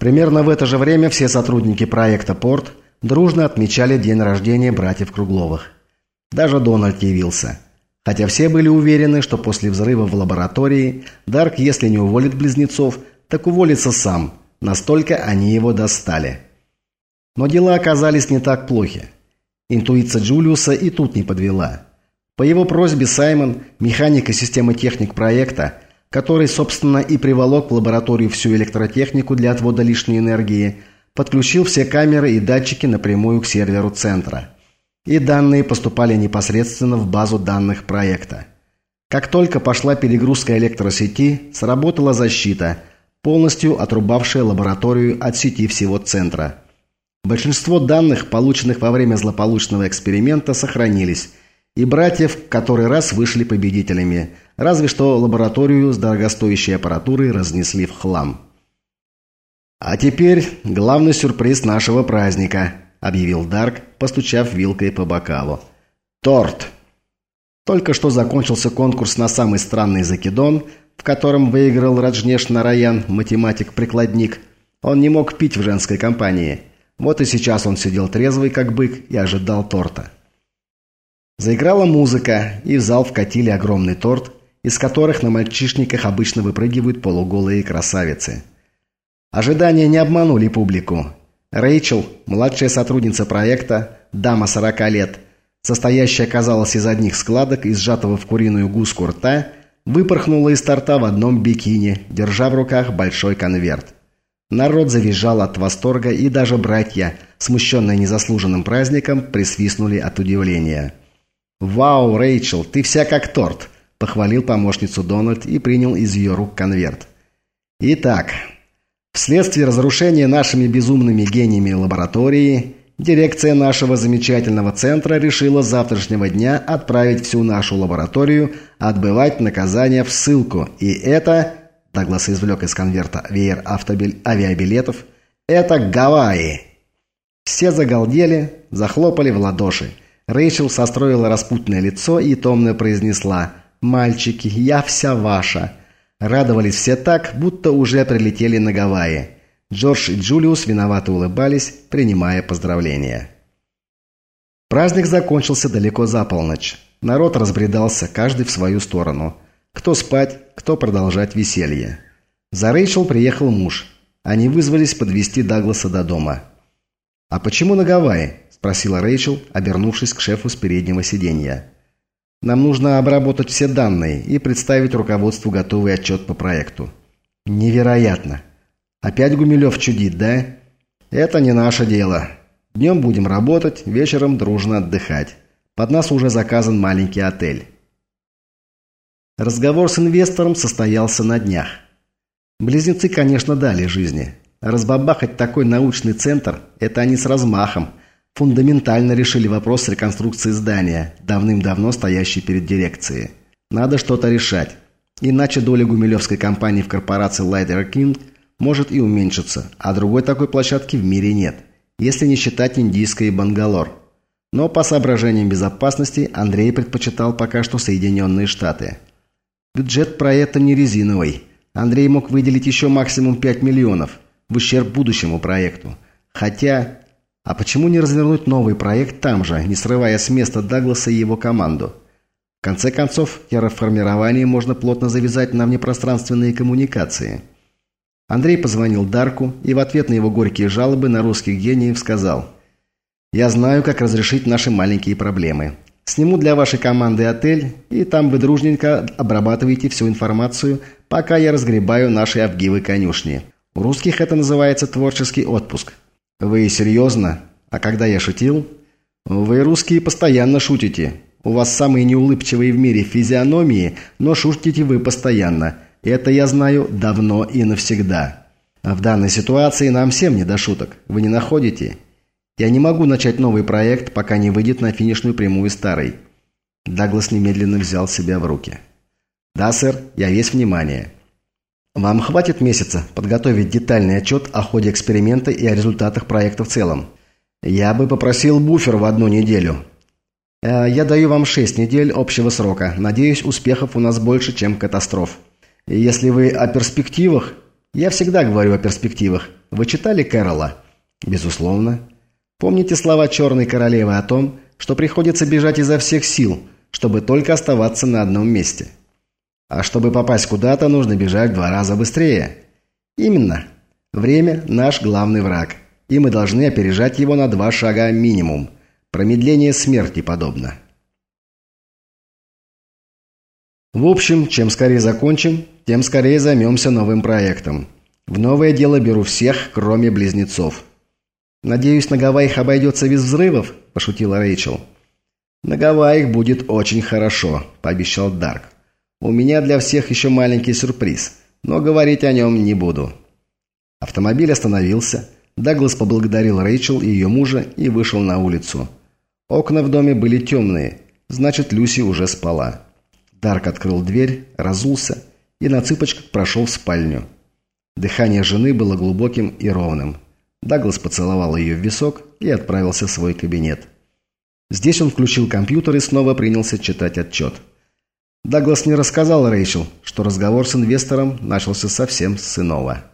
Примерно в это же время все сотрудники проекта «Порт» дружно отмечали день рождения братьев Кругловых. Даже Дональд явился. Хотя все были уверены, что после взрыва в лаборатории Дарк, если не уволит близнецов, так уволится сам. Настолько они его достали. Но дела оказались не так плохи. Интуиция Джулиуса и тут не подвела. По его просьбе Саймон, механик и системы техник проекта, который, собственно, и приволок в лабораторию всю электротехнику для отвода лишней энергии, подключил все камеры и датчики напрямую к серверу центра. И данные поступали непосредственно в базу данных проекта. Как только пошла перегрузка электросети, сработала защита, полностью отрубавшая лабораторию от сети всего центра. Большинство данных, полученных во время злополучного эксперимента, сохранились, и братья в который раз вышли победителями, разве что лабораторию с дорогостоящей аппаратурой разнесли в хлам. «А теперь главный сюрприз нашего праздника», – объявил Дарк, постучав вилкой по бокалу. «Торт!» Только что закончился конкурс на самый странный закидон, в котором выиграл Раджнеш Нараян, математик-прикладник. Он не мог пить в женской компании. Вот и сейчас он сидел трезвый, как бык, и ожидал торта. Заиграла музыка, и в зал вкатили огромный торт, из которых на мальчишниках обычно выпрыгивают полуголые красавицы. Ожидания не обманули публику. Рэйчел, младшая сотрудница проекта, дама 40 лет, состоящая, казалось, из одних складок и сжатого в куриную гуску рта, выпорхнула из торта в одном бикини, держа в руках большой конверт. Народ завизжал от восторга, и даже братья, смущенные незаслуженным праздником, присвистнули от удивления. «Вау, Рэйчел, ты вся как торт!» – похвалил помощницу Дональд и принял из ее рук конверт. «Итак, вследствие разрушения нашими безумными гениями лаборатории, дирекция нашего замечательного центра решила с завтрашнего дня отправить всю нашу лабораторию отбывать наказание в ссылку. И это...» – Даглас извлек из конверта веер авиабилетов. «Это Гавайи!» Все загалдели, захлопали в ладоши – Рэйчел состроила распутное лицо и томно произнесла «Мальчики, я вся ваша». Радовались все так, будто уже прилетели на Гавайи. Джордж и Джулиус виновато улыбались, принимая поздравления. Праздник закончился далеко за полночь. Народ разбредался, каждый в свою сторону. Кто спать, кто продолжать веселье. За Рэйчел приехал муж. Они вызвались подвести Дагласа до дома. «А почему на Гавайи?» спросила Рэйчел, обернувшись к шефу с переднего сиденья. «Нам нужно обработать все данные и представить руководству готовый отчет по проекту». «Невероятно! Опять Гумилев чудит, да?» «Это не наше дело. Днем будем работать, вечером дружно отдыхать. Под нас уже заказан маленький отель». Разговор с инвестором состоялся на днях. Близнецы, конечно, дали жизни. Разбабахать такой научный центр – это они с размахом – фундаментально решили вопрос реконструкции здания, давным-давно стоящей перед дирекцией. Надо что-то решать. Иначе доля гумилевской компании в корпорации Lighter King может и уменьшиться, а другой такой площадки в мире нет, если не считать индийской Бангалор. Но по соображениям безопасности Андрей предпочитал пока что Соединенные Штаты. Бюджет проекта не резиновый. Андрей мог выделить еще максимум 5 миллионов в ущерб будущему проекту. Хотя а почему не развернуть новый проект там же, не срывая с места Дагласа и его команду? В конце концов, терраформирование можно плотно завязать на внепространственные коммуникации. Андрей позвонил Дарку и в ответ на его горькие жалобы на русских гениев сказал «Я знаю, как разрешить наши маленькие проблемы. Сниму для вашей команды отель, и там вы дружненько обрабатываете всю информацию, пока я разгребаю наши Авгивы конюшни. У русских это называется творческий отпуск. «Вы серьезно? А когда я шутил?» «Вы, русские, постоянно шутите. У вас самые неулыбчивые в мире физиономии, но шутите вы постоянно. Это я знаю давно и навсегда. А в данной ситуации нам всем не до шуток. Вы не находите? Я не могу начать новый проект, пока не выйдет на финишную прямую старый». Даглас немедленно взял себя в руки. «Да, сэр, я весь внимание». Вам хватит месяца подготовить детальный отчет о ходе эксперимента и о результатах проекта в целом. Я бы попросил буфер в одну неделю. Э, я даю вам шесть недель общего срока. Надеюсь, успехов у нас больше, чем катастроф. Если вы о перспективах, Я всегда говорю о перспективах. Вы читали Кэрола? Безусловно. Помните слова Черной Королевы о том, что приходится бежать изо всех сил, чтобы только оставаться на одном месте? А чтобы попасть куда-то, нужно бежать в два раза быстрее. Именно. Время – наш главный враг, и мы должны опережать его на два шага минимум. Промедление смерти подобно. В общем, чем скорее закончим, тем скорее займемся новым проектом. В новое дело беру всех, кроме близнецов. «Надеюсь, на Гавайях обойдется без взрывов?» – пошутила Рэйчел. «На Гавайях будет очень хорошо», – пообещал Дарк. «У меня для всех еще маленький сюрприз, но говорить о нем не буду». Автомобиль остановился. Даглас поблагодарил Рэйчел и ее мужа и вышел на улицу. Окна в доме были темные, значит, Люси уже спала. Дарк открыл дверь, разулся и на цыпочках прошел в спальню. Дыхание жены было глубоким и ровным. Даглас поцеловал ее в висок и отправился в свой кабинет. Здесь он включил компьютер и снова принялся читать отчет. Даглас не рассказал Рэйчел, что разговор с инвестором начался совсем с иного.